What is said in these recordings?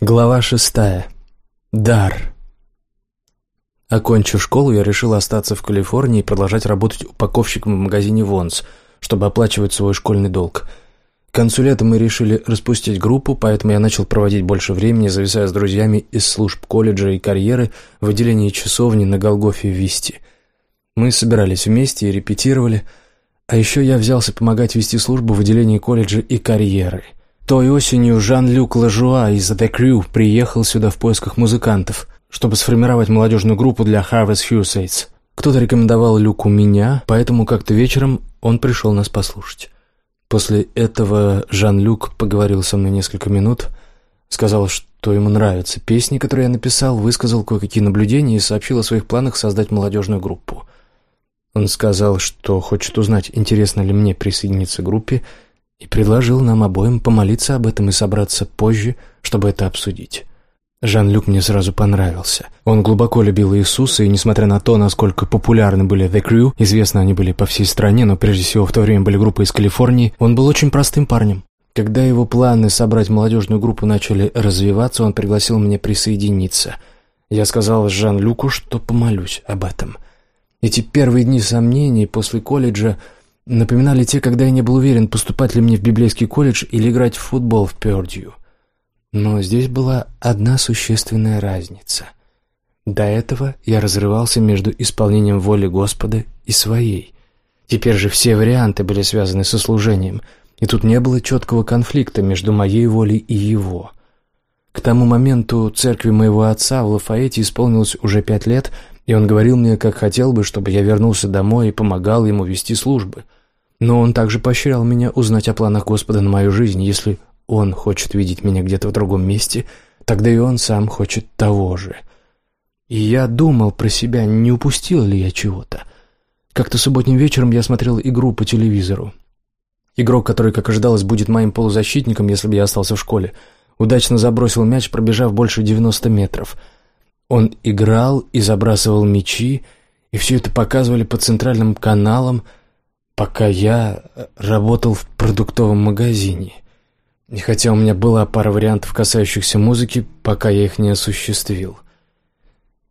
Глава шестая. Дар. Окончив школу, я решил остаться в Калифорнии и продолжать работать упаковщиком в магазине «Вонс», чтобы оплачивать свой школьный долг. К концу лета мы решили распустить группу, поэтому я начал проводить больше времени, зависая с друзьями из служб колледжа и карьеры в отделении часовни на Голгофе Висти. Мы собирались вместе и репетировали, а еще я взялся помогать вести службу в отделении колледжа и карьеры – той осенью Жан-Люк Лажуа из The Crew приехал сюда в поисках музыкантов, чтобы сформировать молодежную группу для Harvest Crusades. Кто-то рекомендовал Люку меня, поэтому как-то вечером он пришел нас послушать. После этого Жан-Люк поговорил со мной несколько минут, сказал, что ему нравятся песни, которые я написал, высказал кое-какие наблюдения и сообщил о своих планах создать молодежную группу. Он сказал, что хочет узнать, интересно ли мне присоединиться к группе, и предложил нам обоим помолиться об этом и собраться позже, чтобы это обсудить. Жан-Люк мне сразу понравился. Он глубоко любил Иисуса, и несмотря на то, насколько популярны были The Crew, известны они были по всей стране, но прежде всего в то время были группы из Калифорнии, он был очень простым парнем. Когда его планы собрать молодежную группу начали развиваться, он пригласил меня присоединиться. Я сказал Жан-Люку, что помолюсь об этом. Эти первые дни сомнений после колледжа напоминали те, когда я не был уверен, поступать ли мне в библейский колледж или играть в футбол в Пёрдью. Но здесь была одна существенная разница. До этого я разрывался между исполнением воли Господа и своей. Теперь же все варианты были связаны со служением, и тут не было четкого конфликта между моей волей и его. К тому моменту церкви моего отца в Лафаэте исполнилось уже пять лет, и он говорил мне, как хотел бы, чтобы я вернулся домой и помогал ему вести службы — но он также поощрял меня узнать о планах Господа на мою жизнь. Если он хочет видеть меня где-то в другом месте, тогда и он сам хочет того же. И я думал про себя, не упустил ли я чего-то. Как-то субботним вечером я смотрел игру по телевизору. Игрок, который, как ожидалось, будет моим полузащитником, если бы я остался в школе, удачно забросил мяч, пробежав больше 90 метров. Он играл и забрасывал мячи, и все это показывали по центральным каналам – пока я работал в продуктовом магазине. И хотя у меня была пара вариантов, касающихся музыки, пока я их не осуществил.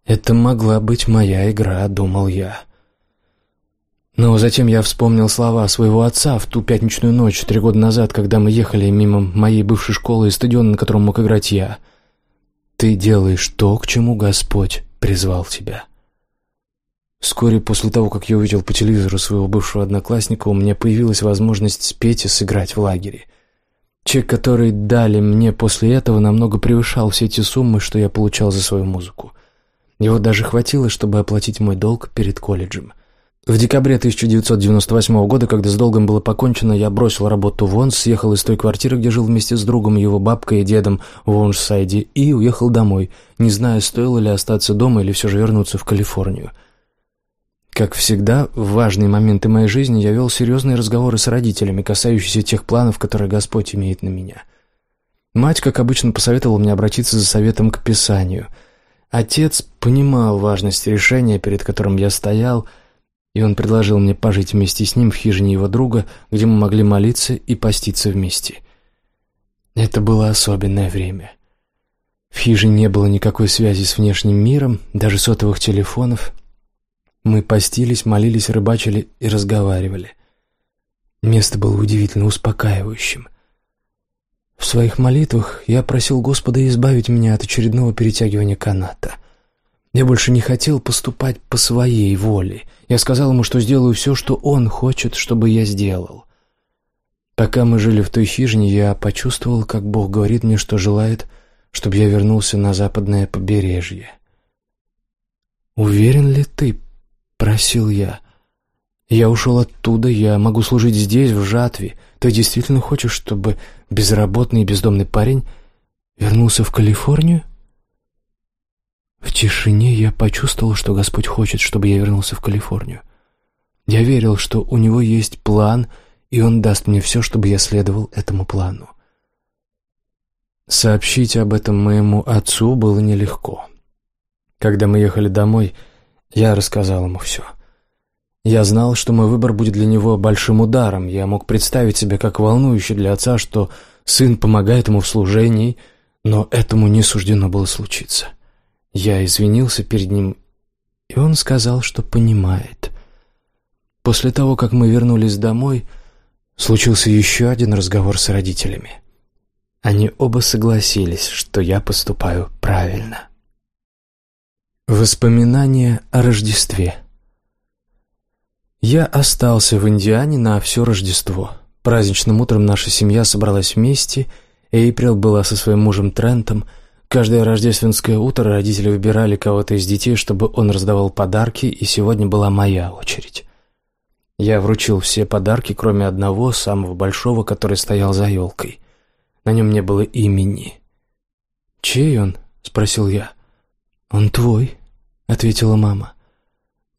Это могла быть моя игра, думал я. Но затем я вспомнил слова своего отца в ту пятничную ночь три года назад, когда мы ехали мимо моей бывшей школы и стадиона, на котором мог играть я. «Ты делаешь то, к чему Господь призвал тебя». Вскоре после того, как я увидел по телевизору своего бывшего одноклассника, у меня появилась возможность спеть и сыграть в лагере. Чек, который дали мне после этого, намного превышал все те суммы, что я получал за свою музыку. Его даже хватило, чтобы оплатить мой долг перед колледжем. В декабре 1998 года, когда с долгом было покончено, я бросил работу в Вонс, съехал из той квартиры, где жил вместе с другом, его бабкой и дедом в Вонсайде, и уехал домой, не зная, стоило ли остаться дома или все же вернуться в Калифорнию. Как всегда, в важные моменты моей жизни я вел серьезные разговоры с родителями, касающиеся тех планов, которые Господь имеет на меня. Мать, как обычно, посоветовала мне обратиться за советом к Писанию. Отец понимал важность решения, перед которым я стоял, и он предложил мне пожить вместе с ним в хижине его друга, где мы могли молиться и поститься вместе. Это было особенное время. В хижине не было никакой связи с внешним миром, даже сотовых телефонов — мы постились, молились, рыбачили и разговаривали. Место было удивительно успокаивающим. В своих молитвах я просил Господа избавить меня от очередного перетягивания каната. Я больше не хотел поступать по своей воле. Я сказал ему, что сделаю все, что он хочет, чтобы я сделал. Пока мы жили в той хижине, я почувствовал, как Бог говорит мне, что желает, чтобы я вернулся на западное побережье. «Уверен ли ты, Просил я. Я ушел оттуда, я могу служить здесь, в жатве. Ты действительно хочешь, чтобы безработный и бездомный парень вернулся в Калифорнию? В тишине я почувствовал, что Господь хочет, чтобы я вернулся в Калифорнию. Я верил, что у него есть план, и он даст мне все, чтобы я следовал этому плану. Сообщить об этом моему отцу было нелегко. Когда мы ехали домой, я рассказал ему все. Я знал, что мой выбор будет для него большим ударом. Я мог представить себе, как волнующе для отца, что сын помогает ему в служении, Но этому не суждено было случиться. Я извинился перед ним, и он сказал, что понимает. После того, как мы вернулись домой, случился еще один разговор с родителями. Они оба согласились, что я поступаю правильно. Воспоминания о Рождестве Я остался в Индиане на все Рождество. Праздничным утром наша семья собралась вместе, Эйприл была со своим мужем Трентом. Каждое рождественское утро родители выбирали кого-то из детей, чтобы он раздавал подарки, и сегодня была моя очередь. Я вручил все подарки, кроме одного, самого большого, который стоял за елкой. На нем не было имени. «Чей он?» — спросил я. «Он твой», — ответила мама.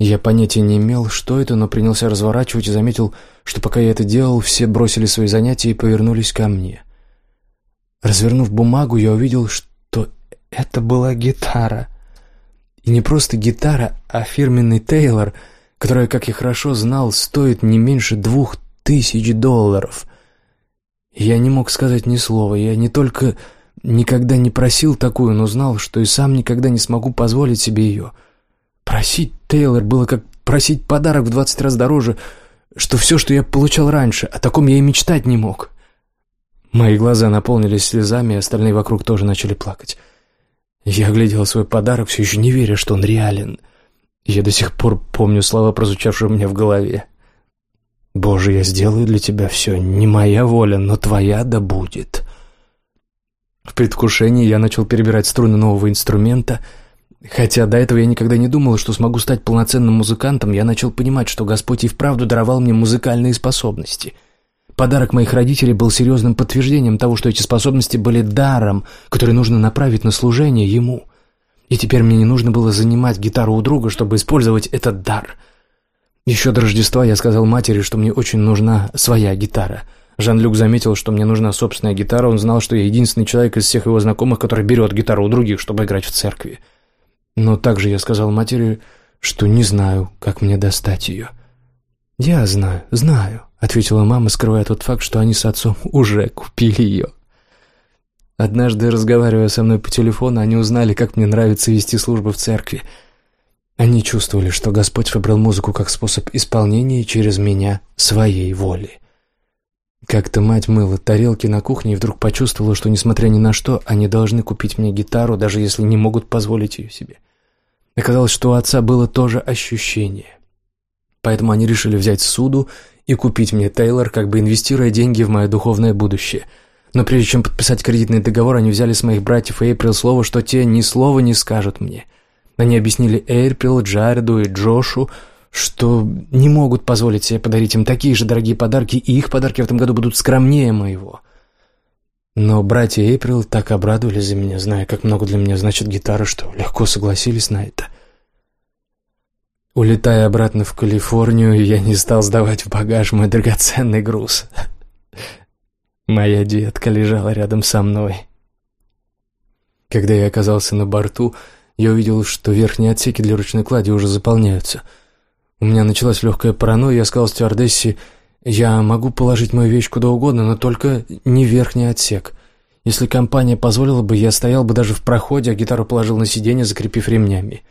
Я понятия не имел, что это, но принялся разворачивать и заметил, что пока я это делал, все бросили свои занятия и повернулись ко мне. Развернув бумагу, я увидел, что это была гитара. И не просто гитара, а фирменный Тейлор, которая, как я хорошо знал, стоит не меньше двух тысяч долларов. Я не мог сказать ни слова, я не только Никогда не просил такую, но знал, что и сам никогда не смогу позволить себе ее. Просить Тейлор было как просить подарок в двадцать раз дороже, что все, что я получал раньше, о таком я и мечтать не мог. Мои глаза наполнились слезами, и остальные вокруг тоже начали плакать. Я глядел свой подарок, все еще не веря, что он реален. Я до сих пор помню слова, прозвучавшие у меня в голове. «Боже, я сделаю для тебя все, не моя воля, но твоя да будет». Предвкушении я начал перебирать струны нового инструмента. Хотя до этого я никогда не думал, что смогу стать полноценным музыкантом, я начал понимать, что Господь и вправду даровал мне музыкальные способности. Подарок моих родителей был серьезным подтверждением того, что эти способности были даром, который нужно направить на служение Ему. И теперь мне не нужно было занимать гитару у друга, чтобы использовать этот дар. Еще до Рождества я сказал матери, что мне очень нужна своя гитара — Жан-Люк заметил, что мне нужна собственная гитара. Он знал, что я единственный человек из всех его знакомых, который берет гитару у других, чтобы играть в церкви. Но также я сказал матери, что не знаю, как мне достать ее. «Я знаю, знаю», — ответила мама, скрывая тот факт, что они с отцом уже купили ее. Однажды, разговаривая со мной по телефону, они узнали, как мне нравится вести службу в церкви. Они чувствовали, что Господь выбрал музыку как способ исполнения через меня своей воли. Как-то мать мыла тарелки на кухне и вдруг почувствовала, что, несмотря ни на что, они должны купить мне гитару, даже если не могут позволить ее себе. Оказалось, что у отца было тоже ощущение. Поэтому они решили взять суду и купить мне Тейлор, как бы инвестируя деньги в мое духовное будущее. Но прежде чем подписать кредитный договор, они взяли с моих братьев Эйприл слово, что те ни слова не скажут мне. Они объяснили Эйприл, Джареду и Джошу, что не могут позволить себе подарить им такие же дорогие подарки, и их подарки в этом году будут скромнее моего. Но братья Эйприл так обрадовались за меня, зная, как много для меня значит гитара, что легко согласились на это. Улетая обратно в Калифорнию, я не стал сдавать в багаж мой драгоценный груз. Моя детка лежала рядом со мной. Когда я оказался на борту, я увидел, что верхние отсеки для ручной клади уже заполняются — у меня началась легкая паранойя, я сказал стюардессе, «Я могу положить мою вещь куда угодно, но только не верхний отсек. Если компания позволила бы, я стоял бы даже в проходе, а гитару положил на сиденье, закрепив ремнями».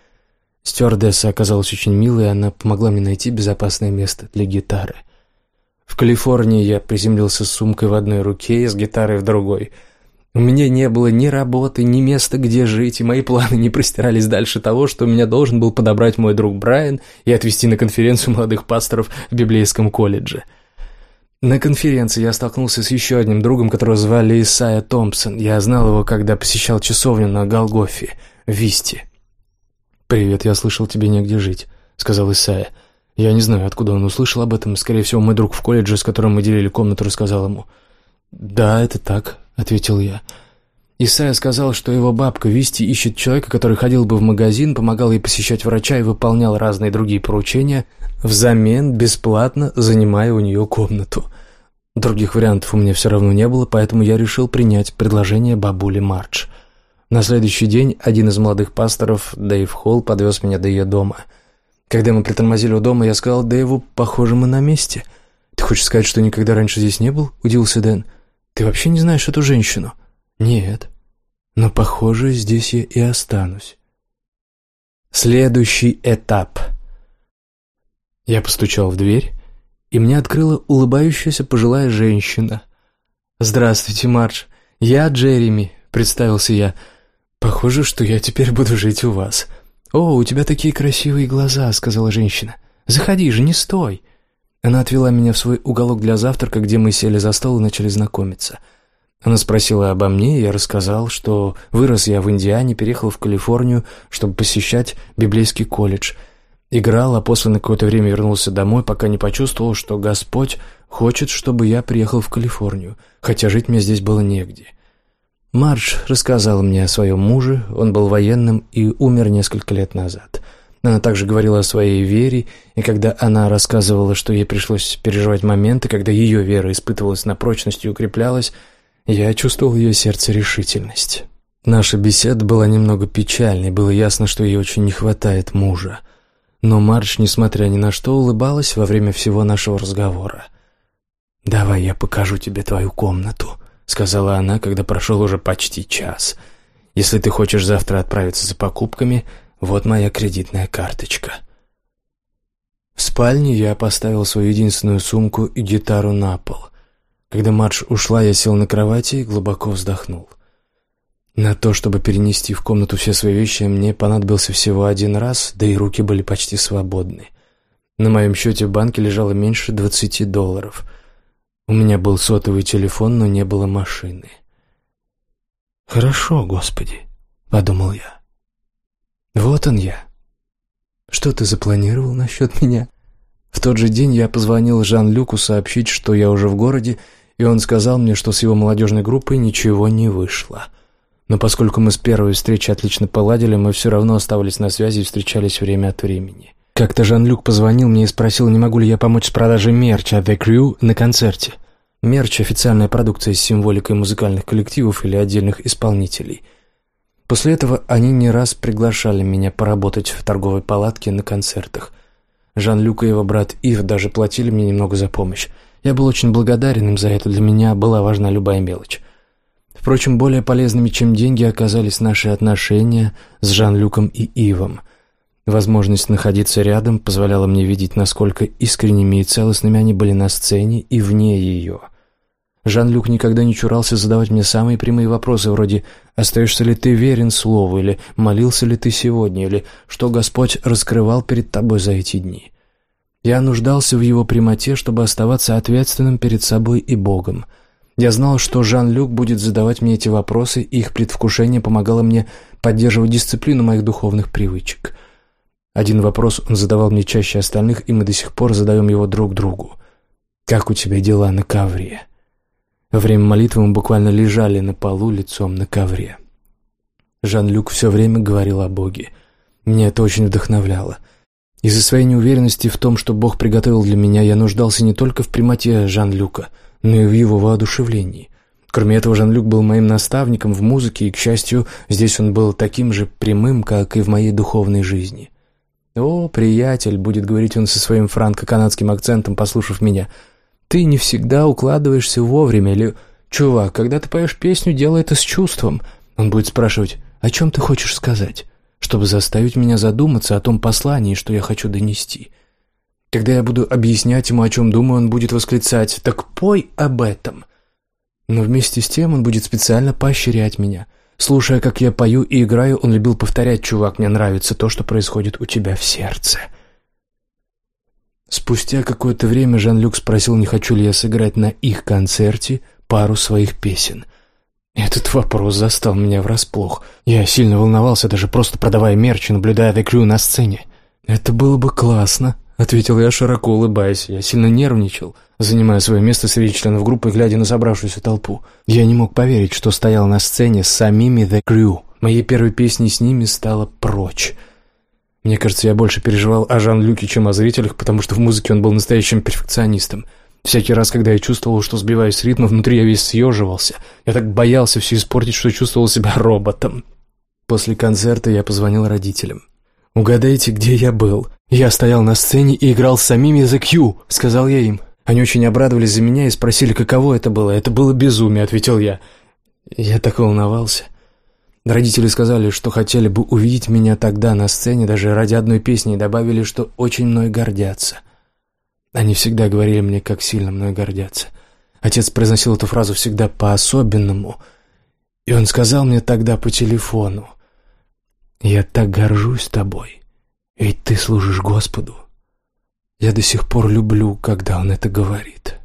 Стюардесса оказалась очень милой, она помогла мне найти безопасное место для гитары. В Калифорнии я приземлился с сумкой в одной руке и с гитарой в другой – у меня не было ни работы, ни места, где жить, и мои планы не простирались дальше того, что меня должен был подобрать мой друг Брайан и отвезти на конференцию молодых пасторов в библейском колледже. На конференции я столкнулся с еще одним другом, которого звали Исайя Томпсон. Я знал его, когда посещал часовню на Голгофе, в Висте. «Привет, я слышал, тебе негде жить», — сказал Исайя. Я не знаю, откуда он услышал об этом. Скорее всего, мой друг в колледже, с которым мы делили комнату, рассказал ему. «Да, это так», — ответил я. Исайя сказал, что его бабка Висти ищет человека, который ходил бы в магазин, помогал ей посещать врача и выполнял разные другие поручения, взамен бесплатно занимая у нее комнату. Других вариантов у меня все равно не было, поэтому я решил принять предложение бабули Мардж. На следующий день один из молодых пасторов, Дэйв Холл, подвез меня до ее дома. Когда мы притормозили у дома, я сказал Дэйву, похоже, мы на месте. «Ты хочешь сказать, что никогда раньше здесь не был?» – удивился Дэн. «Ты вообще не знаешь эту женщину?» «Нет». Но, похоже, здесь я и останусь. Следующий этап. Я постучал в дверь, и мне открыла улыбающаяся пожилая женщина. «Здравствуйте, Мардж. Я Джереми», — представился я. «Похоже, что я теперь буду жить у вас». «О, у тебя такие красивые глаза», — сказала женщина. «Заходи же, не стой». Она отвела меня в свой уголок для завтрака, где мы сели за стол и начали знакомиться — она спросила обо мне, и я рассказал, что вырос я в Индиане, переехал в Калифорнию, чтобы посещать библейский колледж. Играл, а после на какое-то время вернулся домой, пока не почувствовал, что Господь хочет, чтобы я приехал в Калифорнию, хотя жить мне здесь было негде. Мардж рассказала мне о своем муже, он был военным и умер несколько лет назад. Она также говорила о своей вере, и когда она рассказывала, что ей пришлось переживать моменты, когда ее вера испытывалась на прочность и укреплялась, я чувствовал ее сердце решительность. Наша беседа была немного печальной, было ясно, что ей очень не хватает мужа. Но Марч, несмотря ни на что, улыбалась во время всего нашего разговора. «Давай я покажу тебе твою комнату», — сказала она, когда прошел уже почти час. «Если ты хочешь завтра отправиться за покупками, вот моя кредитная карточка». В спальне я поставил свою единственную сумку и гитару на пол — когда Мадж ушла, я сел на кровати и глубоко вздохнул. На то, чтобы перенести в комнату все свои вещи, мне понадобился всего один раз, да и руки были почти свободны. На моем счете в банке лежало меньше двадцати долларов. У меня был сотовый телефон, но не было машины. «Хорошо, Господи», — подумал я. «Вот он я. Что ты запланировал насчет меня?» В тот же день я позвонил Жан-Люку сообщить, что я уже в городе, и он сказал мне, что с его молодежной группой ничего не вышло. Но поскольку мы с первой встречи отлично поладили, мы все равно оставались на связи и встречались время от времени. Как-то Жан-Люк позвонил мне и спросил, не могу ли я помочь с продажей мерча The Crew на концерте. Мерч – официальная продукция с символикой музыкальных коллективов или отдельных исполнителей. После этого они не раз приглашали меня поработать в торговой палатке на концертах. Жан-Люк и его брат Ив даже платили мне немного за помощь. Я был очень благодарен им за это, для меня была важна любая мелочь. Впрочем, более полезными, чем деньги, оказались наши отношения с Жан-Люком и Ивом. Возможность находиться рядом позволяла мне видеть, насколько искренними и целостными они были на сцене и вне ее. Жан-Люк никогда не чурался задавать мне самые прямые вопросы вроде «Остаешься ли ты верен слову?» или «Молился ли ты сегодня?» или «Что Господь раскрывал перед тобой за эти дни?» Я нуждался в его прямоте, чтобы оставаться ответственным перед собой и Богом. Я знал, что Жан-Люк будет задавать мне эти вопросы, и их предвкушение помогало мне поддерживать дисциплину моих духовных привычек. Один вопрос он задавал мне чаще остальных, и мы до сих пор задаем его друг другу. «Как у тебя дела на ковре?» Во время молитвы мы буквально лежали на полу лицом на ковре. Жан-Люк все время говорил о Боге. Мне это очень вдохновляло. Из-за своей неуверенности в том, что Бог приготовил для меня, я нуждался не только в прямоте Жан-Люка, но и в его воодушевлении. Кроме этого, Жан-Люк был моим наставником в музыке, и, к счастью, здесь он был таким же прямым, как и в моей духовной жизни. «О, приятель», — будет говорить он со своим франко-канадским акцентом, послушав меня, — «ты не всегда укладываешься вовремя» или «Чувак, когда ты поешь песню, делай это с чувством». Он будет спрашивать «О чем ты хочешь сказать?» чтобы заставить меня задуматься о том послании, что я хочу донести. Когда я буду объяснять ему, о чем думаю, он будет восклицать «Так пой об этом!» Но вместе с тем он будет специально поощрять меня. Слушая, как я пою и играю, он любил повторять «Чувак, мне нравится то, что происходит у тебя в сердце». Спустя какое-то время Жан-Люк спросил, не хочу ли я сыграть на их концерте пару своих песен – этот вопрос застал меня врасплох. Я сильно волновался, даже просто продавая мерч и наблюдая The Crew на сцене. «Это было бы классно», — ответил я, широко улыбаясь. Я сильно нервничал, занимая свое место среди членов группы, глядя на собравшуюся толпу. Я не мог поверить, что стоял на сцене с самими The Crew. Моей первой песней с ними стала «Прочь». Мне кажется, я больше переживал о Жан-Люке, чем о зрителях, потому что в музыке он был настоящим перфекционистом — Всякий раз, когда я чувствовал, что сбиваюсь с ритма, внутри я весь съеживался. Я так боялся все испортить, что чувствовал себя роботом. После концерта я позвонил родителям. «Угадайте, где я был?» «Я стоял на сцене и играл с самими The Q», — сказал я им. Они очень обрадовались за меня и спросили, каково это было. «Это было безумие», — ответил я. Я так волновался. Родители сказали, что хотели бы увидеть меня тогда на сцене, даже ради одной песни, и добавили, что очень мной гордятся. Они всегда говорили мне, как сильно мной гордятся. Отец произносил эту фразу всегда по-особенному, и он сказал мне тогда по телефону, «Я так горжусь тобой, ведь ты служишь Господу». Я до сих пор люблю, когда он это говорит.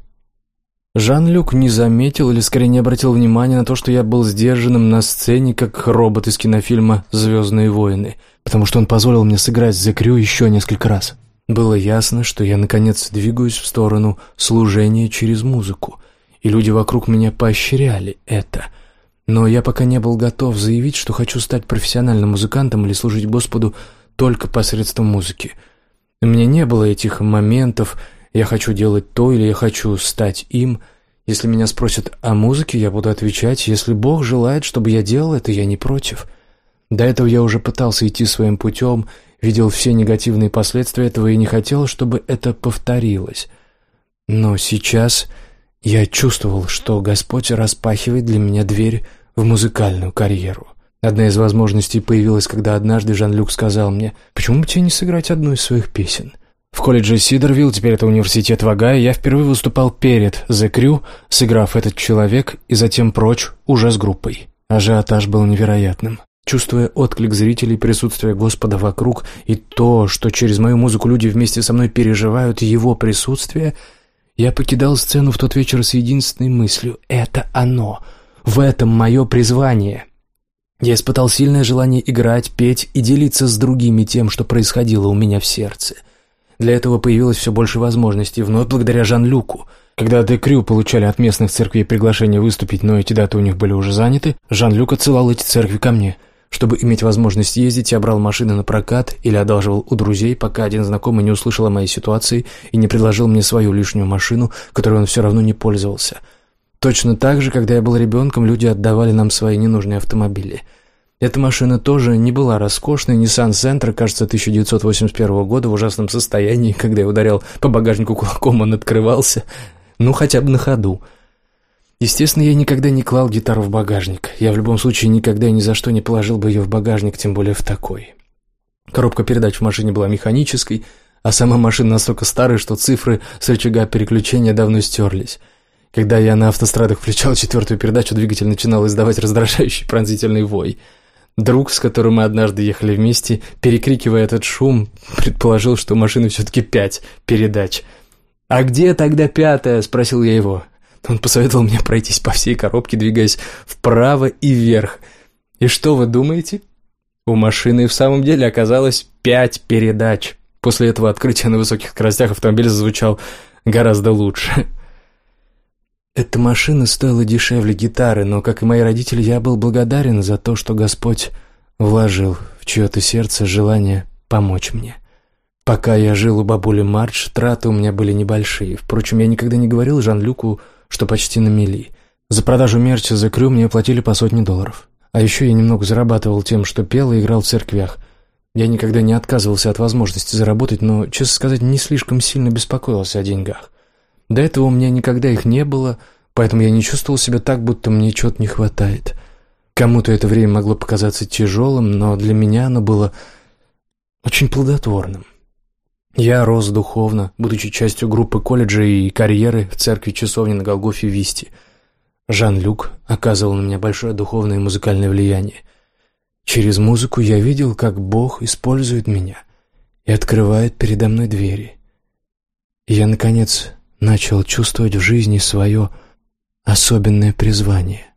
Жан-Люк не заметил или скорее не обратил внимания на то, что я был сдержанным на сцене, как робот из кинофильма «Звездные войны», потому что он позволил мне сыграть за Крю еще несколько раз. Было ясно, что я, наконец, двигаюсь в сторону служения через музыку, и люди вокруг меня поощряли это. Но я пока не был готов заявить, что хочу стать профессиональным музыкантом или служить Господу только посредством музыки. У меня не было этих моментов «я хочу делать то» или «я хочу стать им». Если меня спросят о музыке, я буду отвечать «если Бог желает, чтобы я делал это, я не против». До этого я уже пытался идти своим путем, видел все негативные последствия этого и не хотел, чтобы это повторилось. Но сейчас я чувствовал, что Господь распахивает для меня дверь в музыкальную карьеру. Одна из возможностей появилась, когда однажды Жан-Люк сказал мне, «Почему бы тебе не сыграть одну из своих песен?» В колледже Сидервилл, теперь это университет Вагая, я впервые выступал перед The Crew, сыграв «Этот человек» и затем прочь, уже с группой. Ажиотаж был невероятным. Чувствуя отклик зрителей, присутствие Господа вокруг и то, что через мою музыку люди вместе со мной переживают Его присутствие, я покидал сцену в тот вечер с единственной мыслью «Это оно! В этом мое призвание!» Я испытал сильное желание играть, петь и делиться с другими тем, что происходило у меня в сердце. Для этого появилось все больше возможностей, вновь благодаря Жан-Люку. Когда Декрю получали от местных церквей приглашение выступить, но эти даты у них были уже заняты, Жан-Люк отсылал эти церкви ко мне. Чтобы иметь возможность ездить, я брал машины на прокат или одалживал у друзей, пока один знакомый не услышал о моей ситуации и не предложил мне свою лишнюю машину, которой он все равно не пользовался – Точно так же, когда я был ребенком, люди отдавали нам свои ненужные автомобили. Эта машина тоже не была роскошной. Nissan Sentra, кажется, 1981 года в ужасном состоянии. Когда я ударял по багажнику кулаком, он открывался. Ну, хотя бы на ходу. Естественно, я никогда не клал гитару в багажник. Я в любом случае никогда и ни за что не положил бы ее в багажник, тем более в такой. Коробка передач в машине была механической, а сама машина настолько старая, что цифры с рычага переключения давно стерлись. Когда я на автострадах включал четвертую передачу, двигатель начинал издавать раздражающий пронзительный вой. Друг, с которым мы однажды ехали вместе, перекрикивая этот шум, предположил, что машины все-таки пять передач. «А где тогда пятая?» – спросил я его. Он посоветовал мне пройтись по всей коробке, двигаясь вправо и вверх. И что вы думаете? У машины в самом деле оказалось пять передач. После этого открытия на высоких скоростях автомобиль зазвучал гораздо лучше. Эта машина стоила дешевле гитары, но, как и мои родители, я был благодарен за то, что Господь вложил в чье-то сердце желание помочь мне. Пока я жил у бабули Мардж, траты у меня были небольшие. Впрочем, я никогда не говорил Жан-Люку, что почти на мели. За продажу мерча за крю мне платили по сотне долларов. А еще я немного зарабатывал тем, что пел и играл в церквях. Я никогда не отказывался от возможности заработать, но, честно сказать, не слишком сильно беспокоился о деньгах. До этого у меня никогда их не было, поэтому я не чувствовал себя так, будто мне чего-то не хватает. Кому-то это время могло показаться тяжелым, но для меня оно было очень плодотворным. Я рос духовно, будучи частью группы колледжа и карьеры в церкви часовни на Голгофе Висти. Жан-Люк оказывал на меня большое духовное и музыкальное влияние. Через музыку я видел, как Бог использует меня и открывает передо мной двери. И я, наконец, начал чувствовать в жизни свое особенное призвание.